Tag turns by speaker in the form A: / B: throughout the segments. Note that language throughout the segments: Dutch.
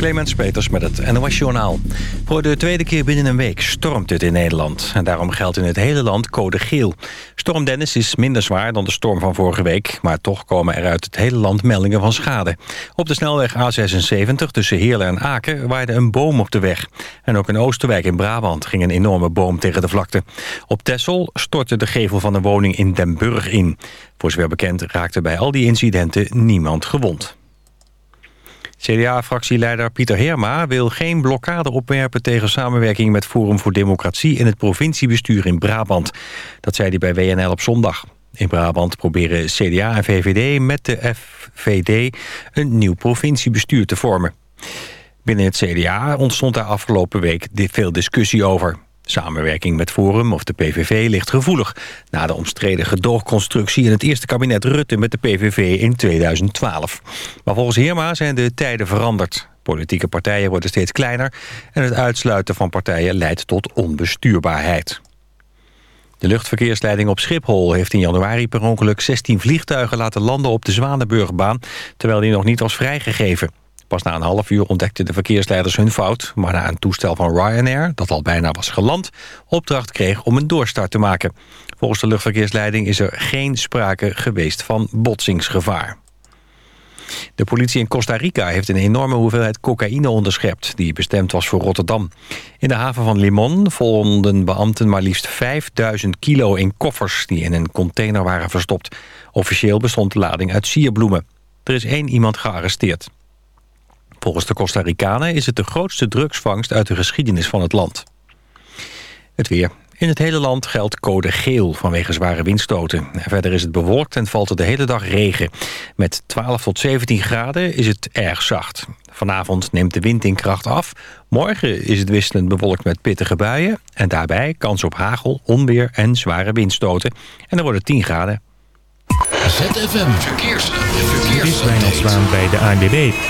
A: Clemens Peters met het NOS Journaal. Voor de tweede keer binnen een week stormt het in Nederland. En daarom geldt in het hele land code geel. Storm Dennis is minder zwaar dan de storm van vorige week... maar toch komen er uit het hele land meldingen van schade. Op de snelweg A76 tussen Heerlen en Aken waaide een boom op de weg. En ook in Oosterwijk in Brabant ging een enorme boom tegen de vlakte. Op Texel stortte de gevel van een woning in Den Burg in. Voor zover bekend raakte bij al die incidenten niemand gewond. CDA-fractieleider Pieter Heerma wil geen blokkade opwerpen... tegen samenwerking met Forum voor Democratie... in het provinciebestuur in Brabant. Dat zei hij bij WNL op zondag. In Brabant proberen CDA en VVD met de FVD... een nieuw provinciebestuur te vormen. Binnen het CDA ontstond daar afgelopen week veel discussie over. Samenwerking met Forum of de PVV ligt gevoelig... na de omstreden gedoogconstructie in het eerste kabinet Rutte met de PVV in 2012. Maar volgens Heerma zijn de tijden veranderd. Politieke partijen worden steeds kleiner... en het uitsluiten van partijen leidt tot onbestuurbaarheid. De luchtverkeersleiding op Schiphol heeft in januari per ongeluk 16 vliegtuigen laten landen op de Zwanenburgbaan, terwijl die nog niet was vrijgegeven. Pas na een half uur ontdekten de verkeersleiders hun fout... maar na een toestel van Ryanair, dat al bijna was geland... opdracht kreeg om een doorstart te maken. Volgens de luchtverkeersleiding is er geen sprake geweest van botsingsgevaar. De politie in Costa Rica heeft een enorme hoeveelheid cocaïne onderschept... die bestemd was voor Rotterdam. In de haven van Limon vonden beambten maar liefst 5000 kilo in koffers... die in een container waren verstopt. Officieel bestond de lading uit sierbloemen. Er is één iemand gearresteerd. Volgens de Costa Ricanen is het de grootste drugsvangst uit de geschiedenis van het land. Het weer. In het hele land geldt code geel vanwege zware windstoten. Verder is het bewolkt en valt er de hele dag regen. Met 12 tot 17 graden is het erg zacht. Vanavond neemt de wind in kracht af. Morgen is het wisselend bewolkt met pittige buien. En daarbij kans op hagel, onweer en zware windstoten. En dan wordt het 10 graden.
B: ZFM Verkeers. Verkeers.
C: Is Wijnald bij de ANWB.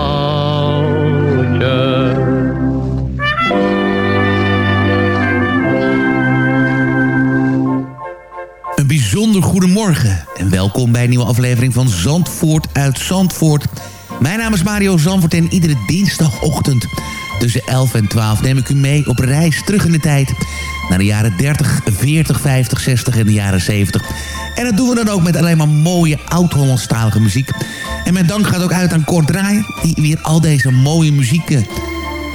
D: Bijzonder goedemorgen en welkom bij een nieuwe aflevering van Zandvoort uit Zandvoort. Mijn naam is Mario Zandvoort en iedere dinsdagochtend tussen 11 en 12 neem ik u mee op reis terug in de tijd... naar de jaren 30, 40, 50, 60 en de jaren 70. En dat doen we dan ook met alleen maar mooie oud-Hollandstalige muziek. En mijn dank gaat ook uit aan Kort Draaier... die weer al deze mooie muziek eh,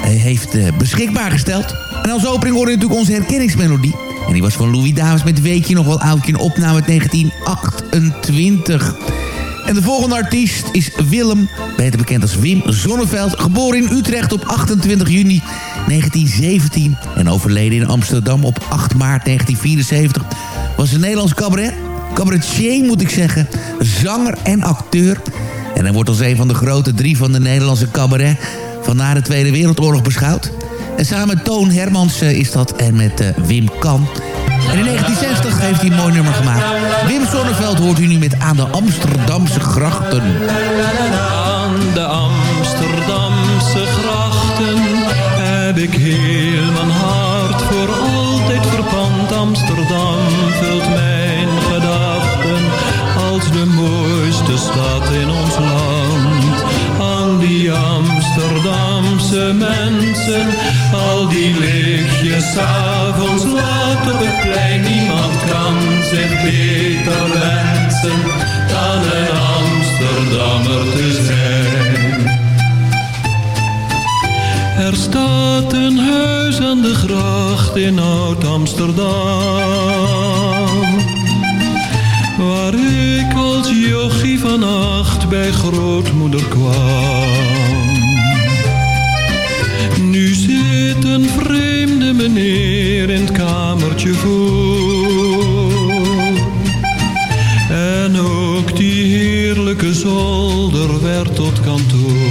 D: heeft eh, beschikbaar gesteld. En als opening hoorde je natuurlijk onze herkenningsmelodie... En die was van Louis Davis met Weekje nog wel oudje een opname uit 1928. En de volgende artiest is Willem, beter bekend als Wim Zonneveld. Geboren in Utrecht op 28 juni 1917 en overleden in Amsterdam op 8 maart 1974. Was een Nederlands cabaret. Cabaretier moet ik zeggen. Zanger en acteur. En hij wordt als een van de grote drie van de Nederlandse cabaret van na de Tweede Wereldoorlog beschouwd. En samen Toon Hermans eh, is dat en met eh, Wim Kan. En in 1960 heeft hij een mooi nummer gemaakt. Wim Sonneveld hoort u nu met Aan de Amsterdamse Grachten.
E: Aan de Amsterdamse grachten heb ik heel mijn hart voor altijd verpand. Amsterdam vult mijn gedachten als de mooiste stad in ons land. Amsterdamse mensen, al die lichtjes avonds laat op het plein. Niemand kan zich beter wensen dan een Amsterdammer te zijn. Er staat een huis aan de gracht in Oud-Amsterdam. Waar ik als jochie van acht bij grootmoeder kwam. een vreemde meneer in het kamertje voor. En ook die heerlijke zolder werd tot kantoor.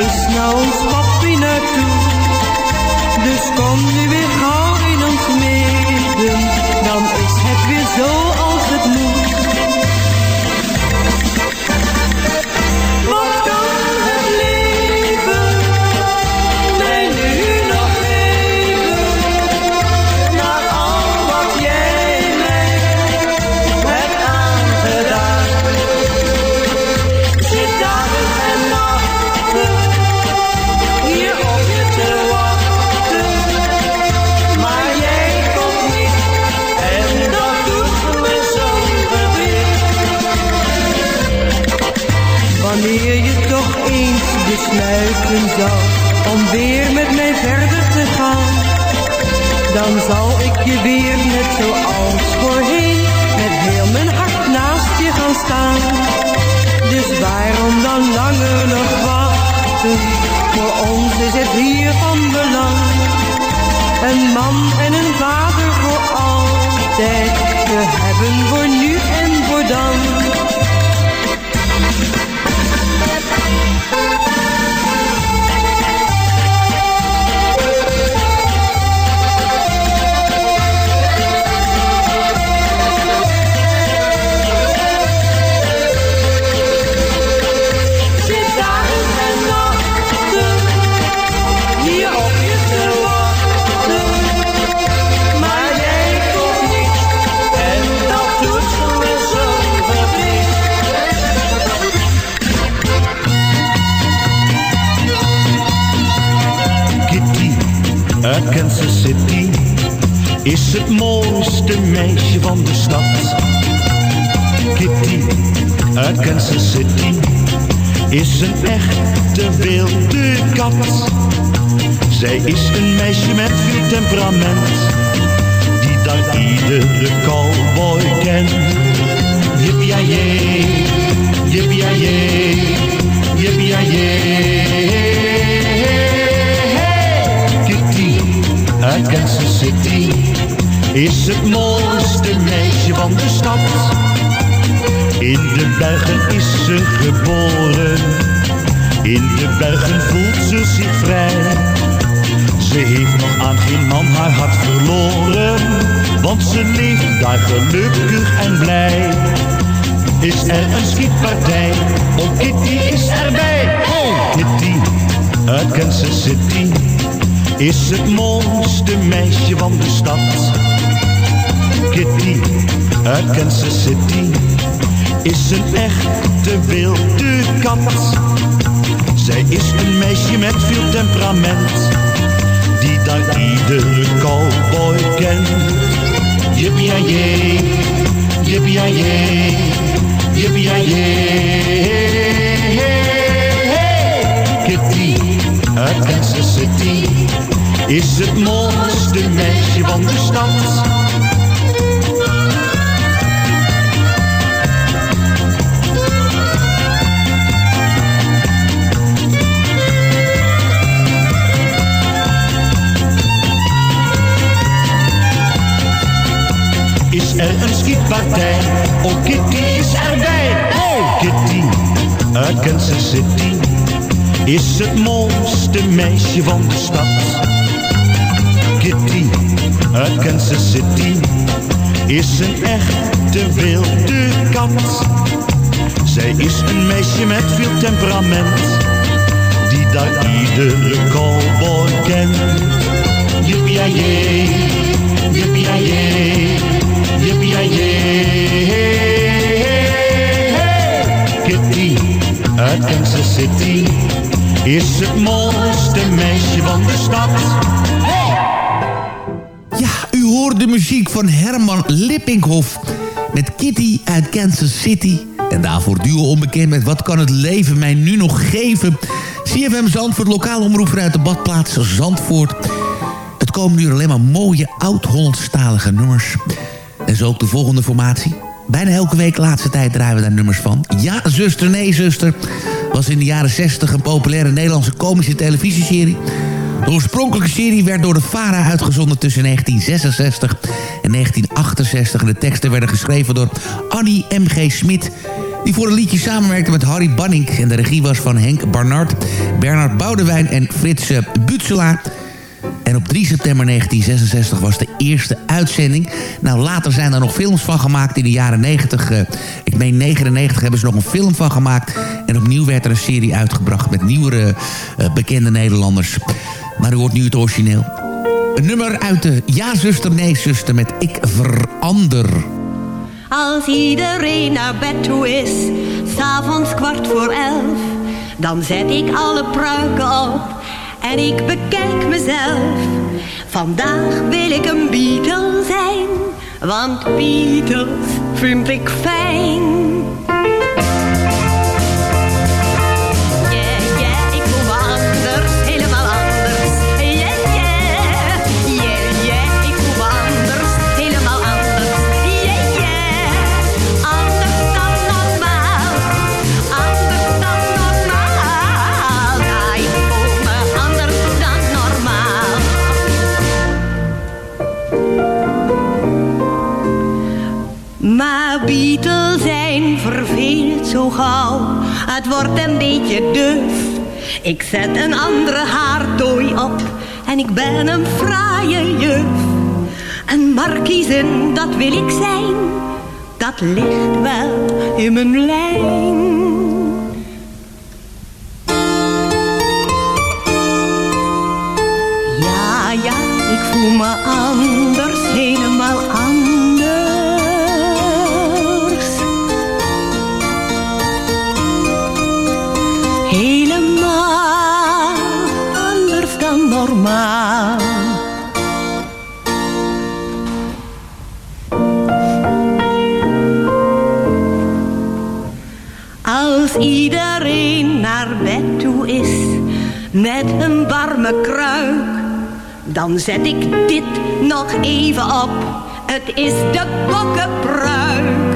F: Dus nou ons papi naartoe. Dus kom nu weer. je weer net zoals voorheen, met heel mijn hart naast je gaan staan. Dus waarom dan langer nog wachten, voor ons is het hier van belang. Een man
G: Kansas City is het mooiste meisje van de stad. Kitty uit Kansas City is een echte wilde kat. Zij is een meisje met veel temperament, die dan iedere cowboy kent. Yippie-yay, yippie-yay, yippie-yay. Uit Kansas City is het mooiste meisje van de stad. In de bergen is ze geboren, in de bergen voelt ze zich vrij. Ze heeft nog aan geen man haar hart verloren, want ze leeft daar gelukkig en blij. Is er een schietpartij, oh Kitty is erbij. Oh Kitty uit Kansas City is het mooiste meisje van de stad. Kitty uit Kansas City is een echte wilde kat. Zij is een meisje met veel temperament, die daar iedere cowboy kent. Yippie-yay, yippie-yay, yippie-yay. Kitty uit Kansas City is het mooiste meisje van de stad. Is er een schietpartij? Oh, Kitty is erbij. Oh, Kitty uit Kansas City is het mooiste meisje van de stad. Kitty uit Kansas City is een echte wilde kat. Zij is een meisje met veel temperament, die daar iedere cowboy kent. Yippie-yay, yippie-yay, yippie-yay. Kitty uit Kansas City is het mooiste meisje van de stad.
D: Ja, u hoort de muziek van Herman Lippinghoff met Kitty uit Kansas City. En daarvoor duo onbekend met Wat kan het leven mij nu nog geven? CFM Zandvoort, lokale omroeper uit de badplaats Zandvoort. Het komen nu alleen maar mooie oud-Hollandstalige nummers. En zo ook de volgende formatie. Bijna elke week laatste tijd draaien we daar nummers van. Ja, zuster, nee, zuster. Was in de jaren 60 een populaire Nederlandse komische televisieserie. De oorspronkelijke serie werd door de VARA uitgezonden tussen 1966 en 1968. En de teksten werden geschreven door Annie M.G. Smit... die voor een liedje samenwerkte met Harry Banning. En de regie was van Henk Barnard, Bernard Boudewijn en Frits Butselaar... En op 3 september 1966 was de eerste uitzending. Nou, later zijn er nog films van gemaakt in de jaren 90. Uh, ik meen 99 hebben ze nog een film van gemaakt. En opnieuw werd er een serie uitgebracht met nieuwere uh, bekende Nederlanders. Maar u hoort nu het origineel. Een nummer uit de Ja zuster, nee zuster met Ik verander.
H: Als iedereen naar bed toe is, s'avonds kwart voor elf... dan zet ik alle pruiken op en ik bekijk mezelf. Vandaag wil ik een Beatle zijn, want Beatles vind ik fijn. Wordt een beetje duf. Ik zet een andere haartooi op. En ik ben een fraaie juf. Een markiezen, dat wil ik zijn. Dat ligt wel in mijn lijn. Ja, ja, ik voel me anders,
I: kruik. Dan zet ik dit nog even op. Het is de bokkenpruik.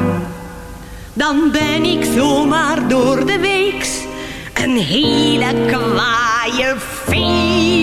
I: Dan ben ik zomaar door de weeks. Een hele kwaaie
D: feest.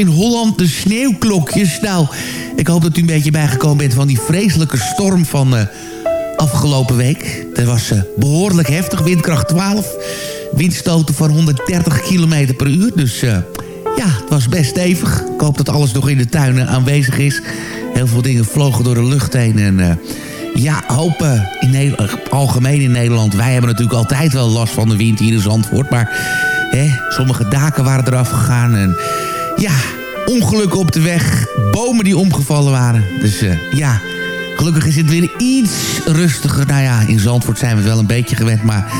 D: In Holland de sneeuwklokjes. Nou, ik hoop dat u een beetje bijgekomen bent van die vreselijke storm van uh, afgelopen week. Dat was uh, behoorlijk heftig, windkracht 12. Windstoten van 130 km per uur, dus... Uh, ja, het was best stevig. Ik hoop dat alles nog in de tuinen aanwezig is. Heel veel dingen vlogen door de lucht heen. En ja, hopen in algemeen in Nederland. Wij hebben natuurlijk altijd wel last van de wind hier in Zandvoort. Maar hè, sommige daken waren eraf gegaan. En ja, ongelukken op de weg. Bomen die omgevallen waren. Dus uh, ja, gelukkig is het weer iets rustiger. Nou ja, in Zandvoort zijn we het wel een beetje gewend. Maar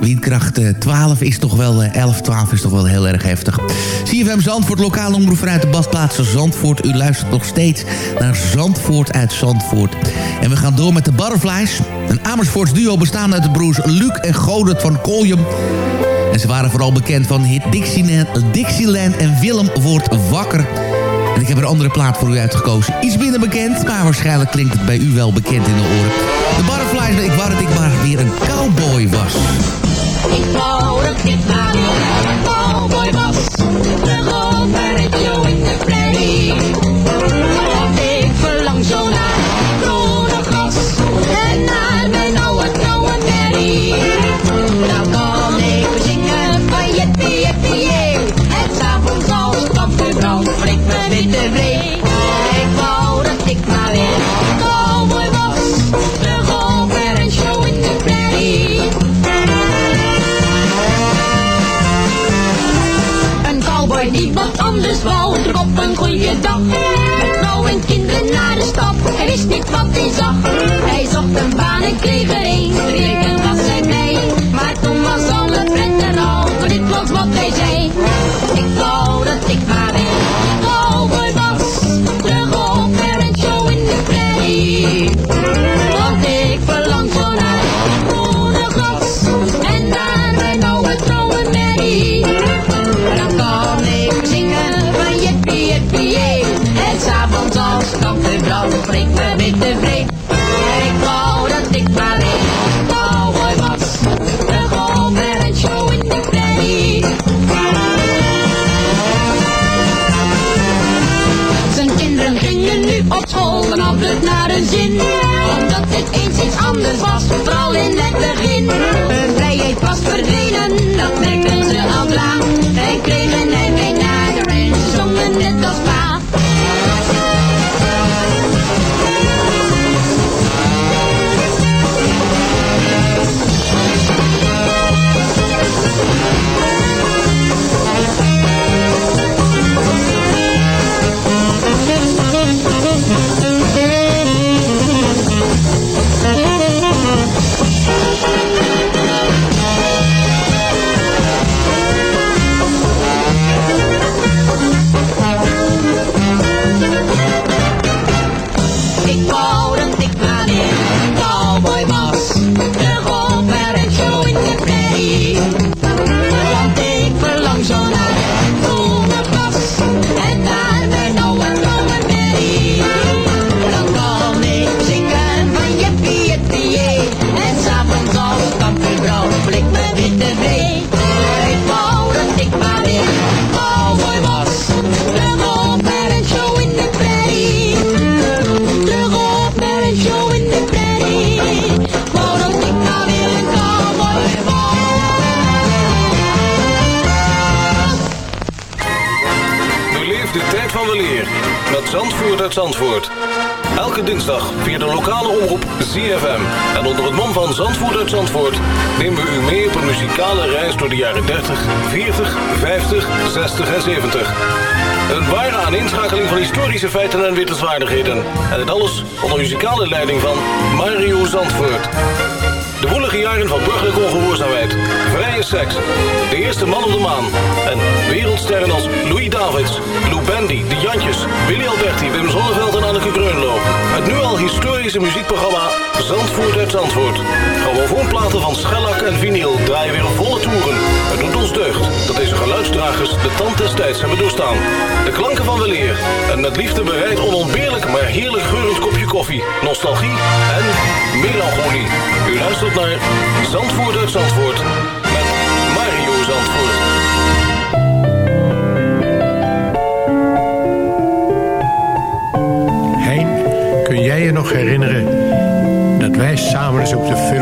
D: Windkracht 12 is toch wel, 11, 12 is toch wel heel erg heftig. CFM Zandvoort, lokale omroep vanuit de badplaats Zandvoort. U luistert nog steeds naar Zandvoort uit Zandvoort. En we gaan door met de Butterflies. Een Amersfoorts duo bestaande uit de broers Luc en Godert van Koljum. En ze waren vooral bekend van hit Dixieland, Dixieland en Willem wordt wakker. En ik heb een andere plaat voor u uitgekozen. Iets minder bekend, maar waarschijnlijk klinkt het bij u wel bekend in de oren. De Butterflies, ik wou dat ik maar weer een cowboy was.
J: Ik wou dat ik maar weer een cowboy was. Terug over het jou in de. Zag. Hij zocht een baan en kreeg er een, verdwenen, dat merkten ze al klaar.
K: voorplaten van schellak en vinyl draaien weer volle toeren. Het doet ons deugd dat deze geluidsdragers de tand des tijds hebben doorstaan. De klanken van weleer en met liefde bereid onontbeerlijk maar heerlijk geurend kopje koffie, nostalgie en melancholie. U luistert naar Zandvoort uit Zandvoort met Mario Zandvoort.
G: Hein, kun jij je nog herinneren dat wij samen eens op de film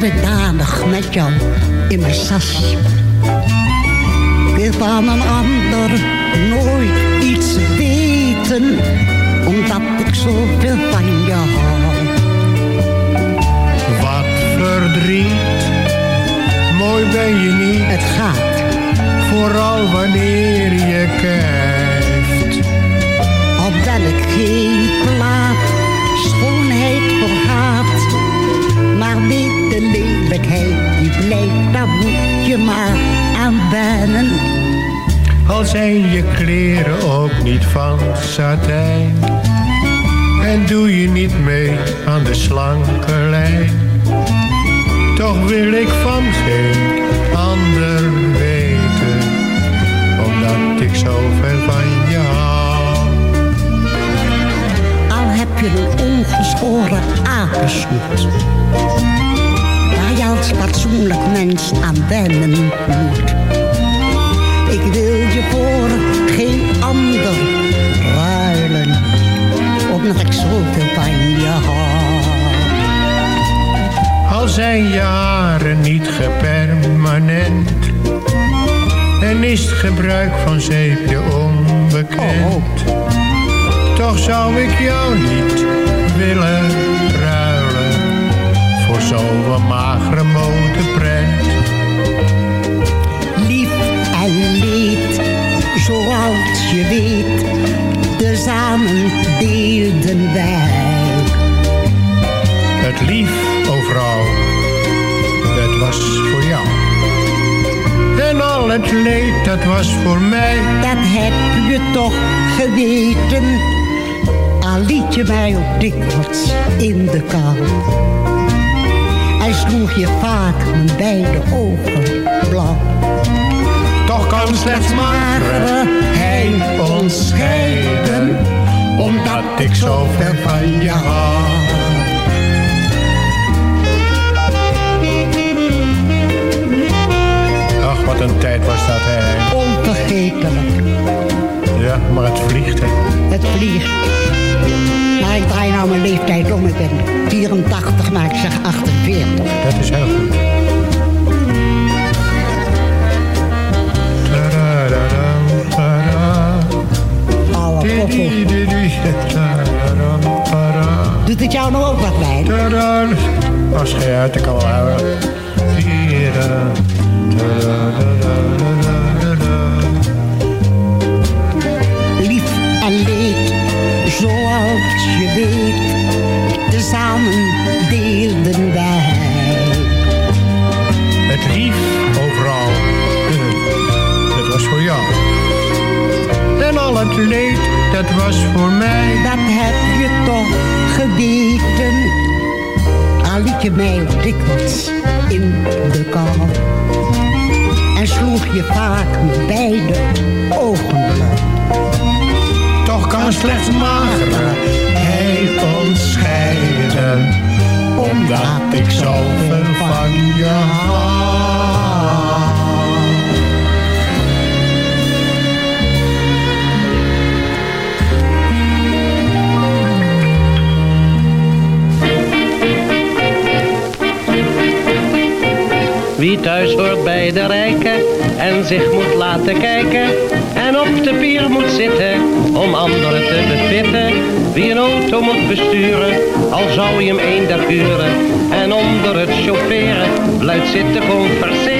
L: Ben ik danig met jou in mijn sas. Ik wil van een ander nooit iets weten, omdat ik zoveel van je hou.
G: Wat verdriet, mooi ben je niet.
L: Het gaat,
G: Vooral wanneer je kijkt.
L: Daar moet je maar aan wennen.
G: Al zijn je kleren ook niet van satijn. En doe je niet mee aan de slanke lijn. Toch wil ik van geen ander weten. Omdat ik zoveel van je hou.
L: Al heb je een ongeschoren apensnoet. Als fatsoenlijk mens aan wennen moet. Ik wil je voor geen ander ruilen. Omdat ik zoveel van je hou.
G: Al zijn je haren niet gepermanent. En is het gebruik van zeepje onbekend. Toch zou ik jou niet willen zo'n magere motorprent.
L: Lief en leed, zoals je weet. Tezamen deelden wij.
G: Het lief overal, dat was voor jou. En al het leed, dat was voor mij.
L: Dat heb je toch geweten. Al liet je mij ook dikwijls in de kou. Sloeg je vaak mijn beide ogen blauw.
G: Toch kan slechts magere hij ons scheiden. Omdat ik zoveel van je hou.
L: Leeftijd om. Ik ben 84, maar ik zeg 48.
G: Dat is heel goed.
L: Oude Doet het jou nou ook wat bij?
G: Als je uit de kan houden. Was voor mij.
L: Dat heb je toch geweten. Al liet je mij dikwijls in de kou. En sloeg je vaak mijn beide ogen.
G: Toch kan slechts magere hij ons scheiden. Omdat ik zoveel van je hou.
M: Wie thuis hoort bij de rijken en zich moet laten kijken. En op de pier moet zitten om anderen te bevitten. Wie een auto moet besturen, al zou je hem één dag huren. En onder het chaufferen luid zitten converseren.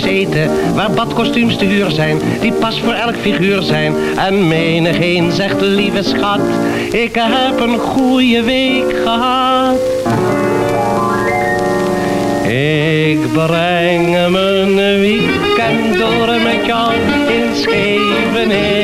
M: Waar badkostuums te huur zijn, die pas voor elk figuur zijn. En menigeen zegt lieve schat, ik heb een goede week gehad. Ik breng mijn weekend door met jou in Scheveningen.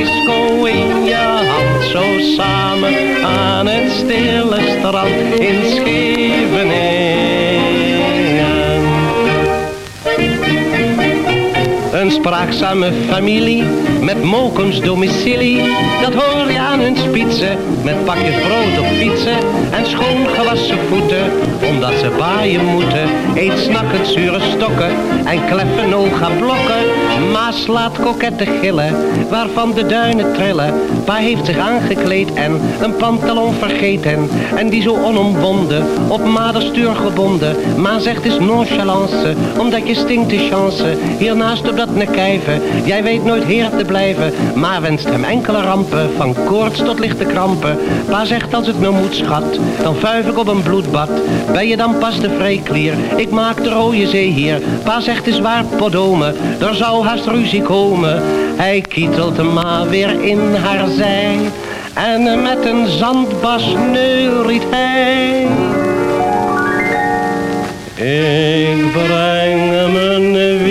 M: Een ijsko in je hand. Zo samen aan het stille strand in Scheveningen. Een spraakzame familie met mokums domicilie. Dat hoor je aan hun met pakjes brood op fietsen en schoon gewassen voeten. Omdat ze baaien moeten, eet snakkend zure stokken en kleffen noga blokken. Ma slaat kokette gillen, waarvan de duinen trillen. Pa heeft zich aangekleed en een pantalon vergeten. En die zo onomwonden, op maderstuur gebonden. Ma zegt is nonchalance, omdat je stinkt de chance. Hiernaast op dat nekijven, jij weet nooit heer te blijven. Ma wenst hem enkele rampen, van tot lichte krampen. Pa zegt als het nou moet schat, dan vuif ik op een bloedbad. Ben je dan pas de vreeklier, ik maak de rode zee hier. Pa zegt is waar podome, er zou haast ruzie komen. Hij kietelt de ma weer in haar zij. En met een zandbas neuriet hij. Ik breng mijn weekend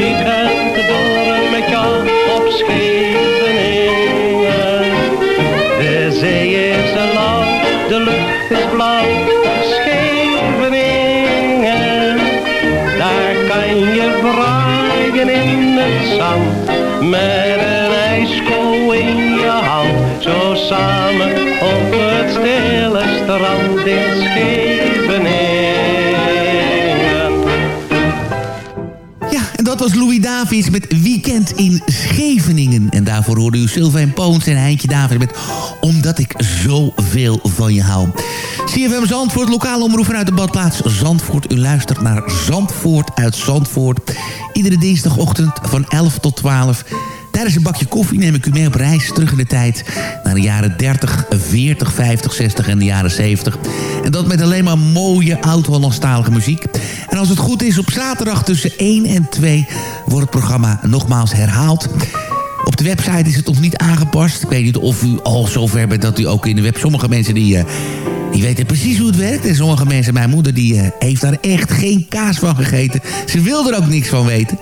D: Davids met Weekend in Scheveningen. En daarvoor hoorde u Sylvain Poons en Heintje Davids met Omdat ik zoveel van je hou. CFM Zandvoort, lokale omroep vanuit de badplaats Zandvoort. U luistert naar Zandvoort uit Zandvoort. Iedere dinsdagochtend van 11 tot 12... Tijdens een bakje koffie neem ik u mee op reis terug in de tijd... naar de jaren 30, 40, 50, 60 en de jaren 70. En dat met alleen maar mooie, oud-Hollandstalige muziek. En als het goed is, op zaterdag tussen 1 en 2... wordt het programma nogmaals herhaald... Op de website is het nog niet aangepast. Ik weet niet of u al zover bent dat u ook in de web... Sommige mensen die, eh, die weten precies hoe het werkt. En sommige mensen, mijn moeder, die eh, heeft daar echt geen kaas van gegeten. Ze wil er ook niks van weten.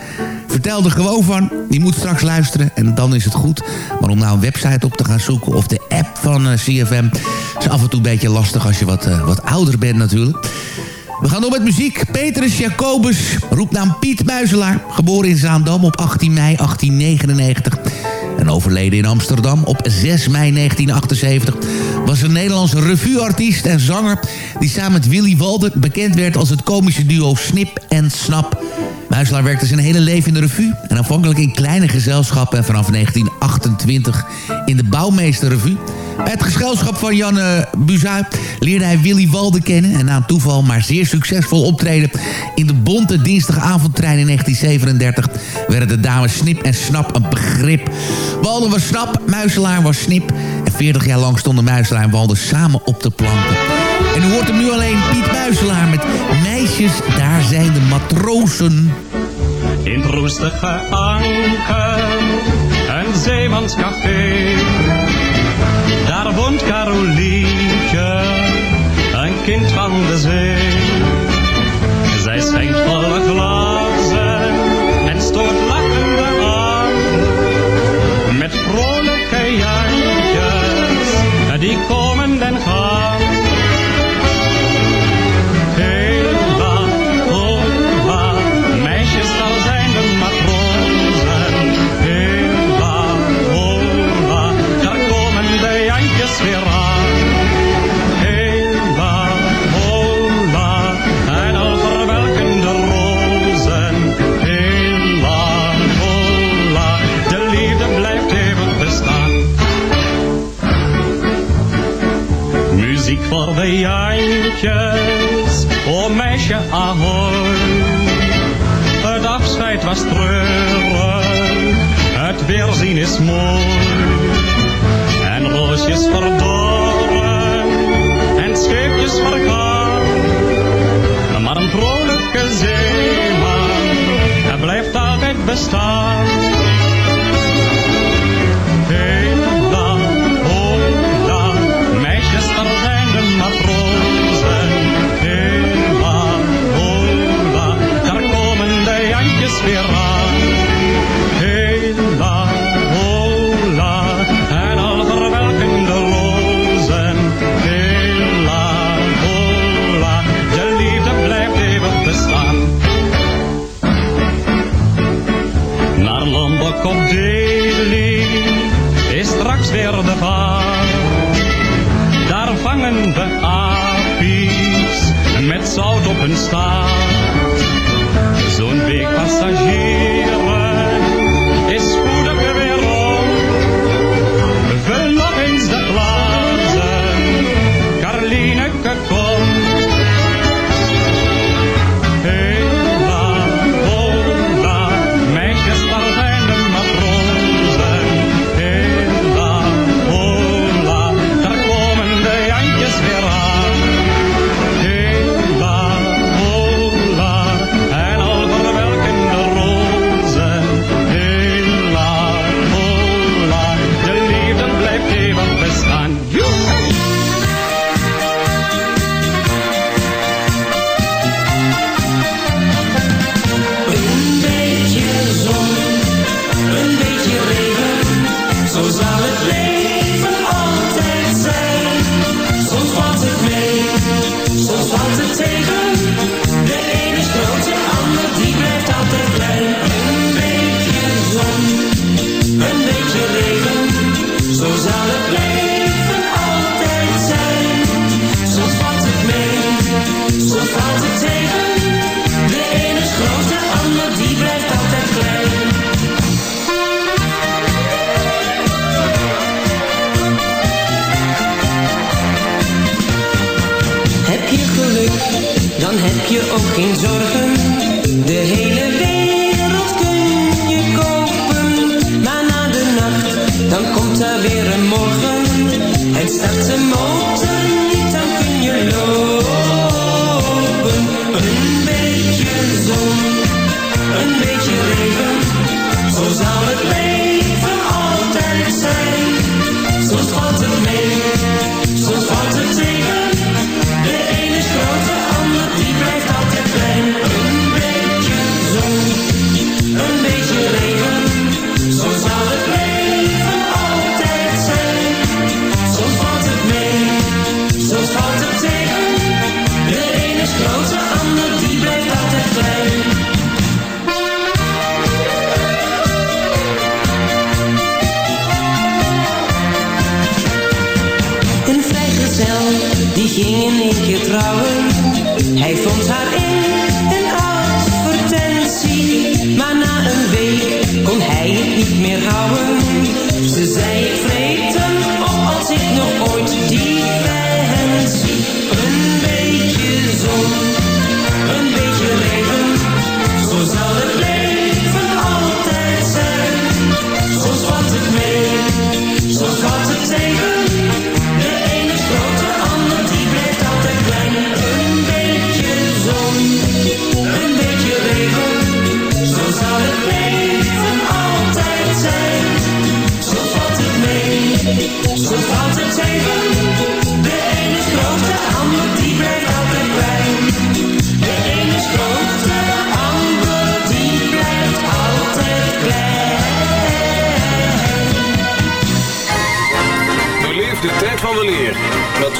D: Vertel er gewoon van. Die moet straks luisteren en dan is het goed. Maar om nou een website op te gaan zoeken of de app van eh, CFM... is af en toe een beetje lastig als je wat, wat ouder bent natuurlijk. We gaan door met muziek. Petrus Jacobus, roepnaam Piet Muizelaar. Geboren in Zaandam op 18 mei 1899. En overleden in Amsterdam op 6 mei 1978... was een Nederlandse revueartiest en zanger... die samen met Willy Walden bekend werd als het komische duo Snip en Snap... Muiselaar werkte zijn hele leven in de revue. En afhankelijk in kleine gezelschappen. En vanaf 1928 in de Bouwmeesterrevue. Bij het gezelschap van Janne Buzui leerde hij Willy Walden kennen. En na een toeval maar zeer succesvol optreden in de bonte dinsdagavondtrein in 1937... werden de dames Snip en Snap een begrip. Walden was Snap, Muiselaar was Snip. En 40 jaar lang stonden Muiselaar en Walden samen op de planken. En u hoort hem nu alleen Piet Muiselaar met Meisjes, daar zijn de matrozen.
F: In roestige anker, een zeemanscafé vond Carolientje, een kind van de zee. Zij schenkt volle glazen en stoort lachende aan. Met vrolijke jantjes, die komen. het weerzien is mooi. En roosjes verborgen, en scheepjes vergaan. Maar een vrolijke zeeman, hij blijft altijd bestaan.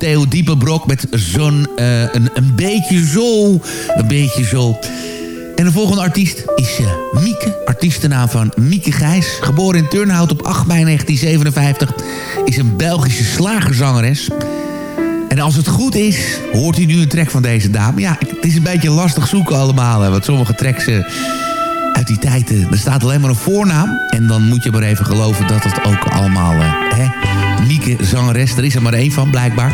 D: Theo Diepenbrok met zo'n eh, een, een beetje zo, een beetje zo. En de volgende artiest is eh, Mieke, artiestenaam van Mieke Gijs. Geboren in Turnhout op 8 mei 1957, is een Belgische slagerzangeres. En als het goed is, hoort u nu een track van deze dame. Ja, het is een beetje lastig zoeken allemaal, hè, want sommige tracks... Eh, uit die tijden, er staat alleen maar een voornaam. En dan moet je maar even geloven dat het ook allemaal... Hè, Mieke, zangeres, er is er maar één van blijkbaar.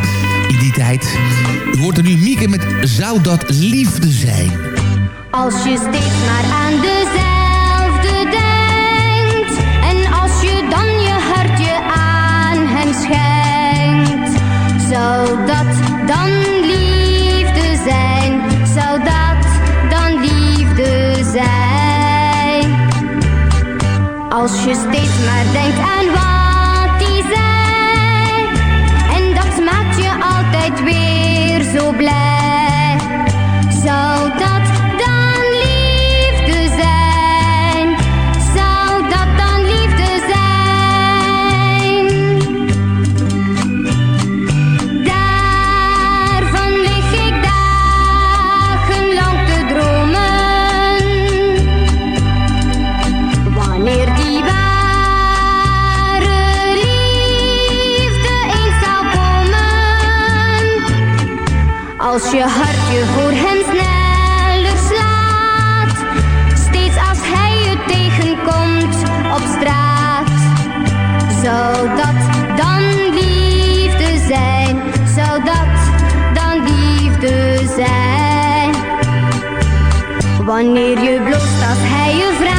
D: In die tijd. U hoort er nu Mieke met Zou dat liefde zijn?
N: Als je steeds maar aan dezelfde denkt En als je dan je hartje aan hem schenkt Zou dat dan liefde zijn? Zou dat dan liefde zijn? Als je steeds maar denkt aan wat zo blij Als je hartje voor hem sneller slaat. Steeds als hij je tegenkomt op straat. Zou dat dan liefde zijn? Zou dat dan liefde zijn? Wanneer je bloost als hij je vraagt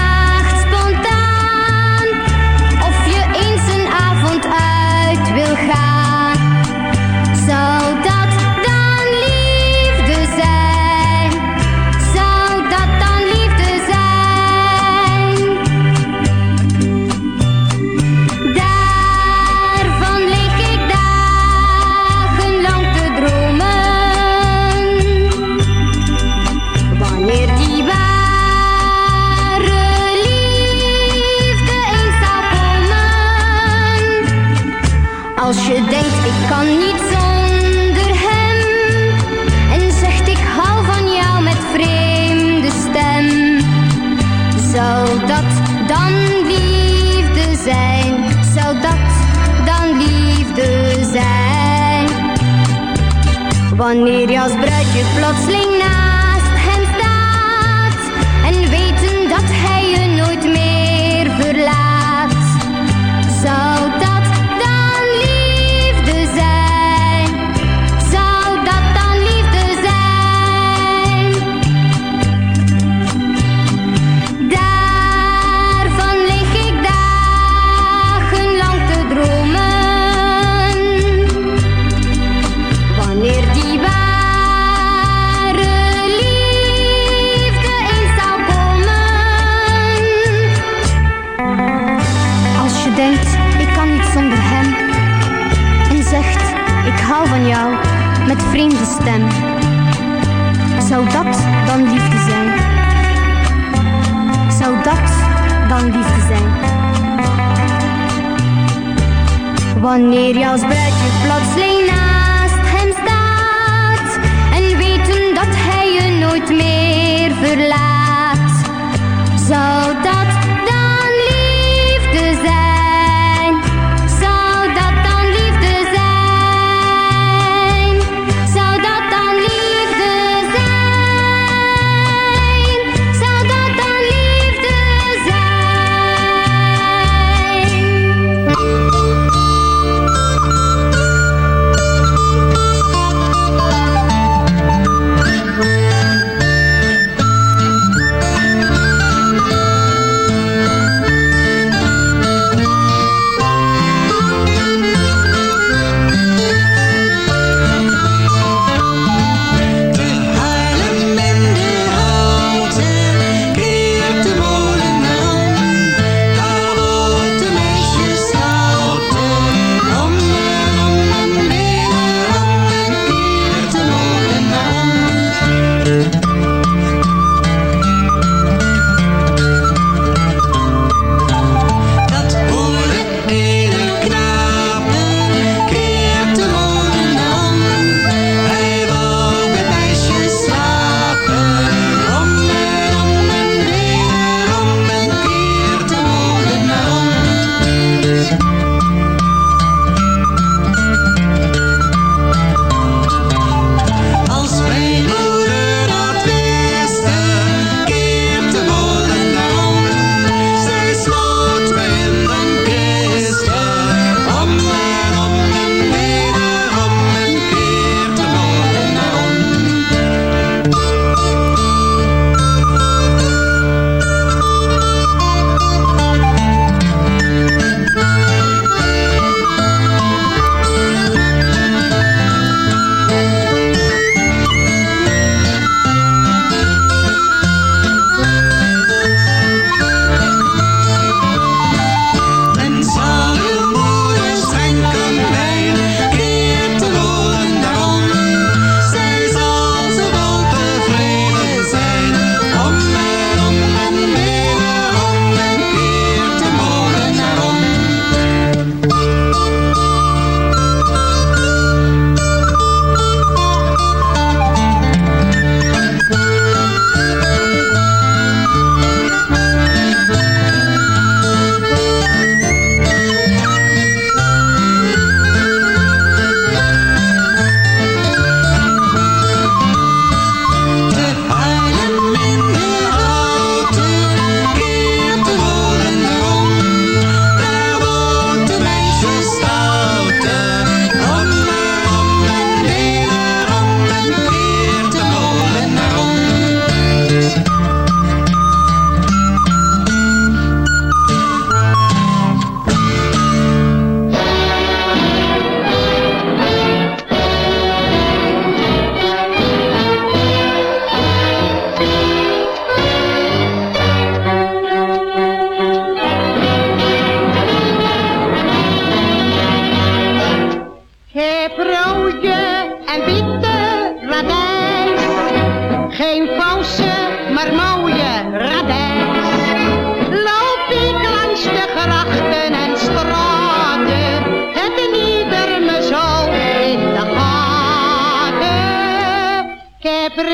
O: heb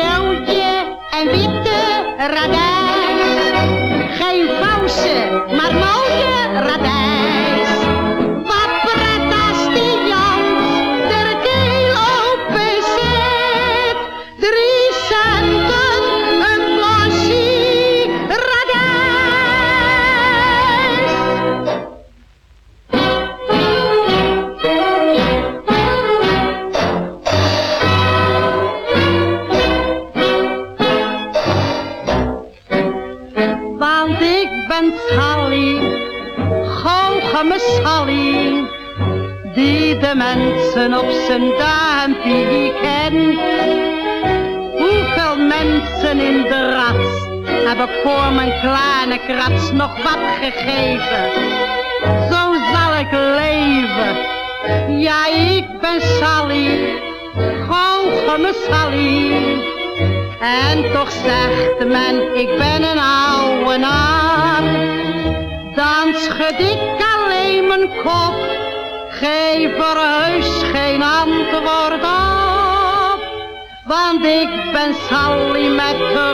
O: en witte radijs. Geen valse, maar mooie radijs. Zijn duimpje kent. Hoeveel mensen in de rats hebben voor mijn kleine krats nog wat gegeven. Zo zal ik leven, ja ik ben Sally, goocheme Sally. En toch zegt men, ik ben een oude naar. Dan schud ik alleen mijn kop, geef er heus geen antwoord op. Want ik ben Sally met de.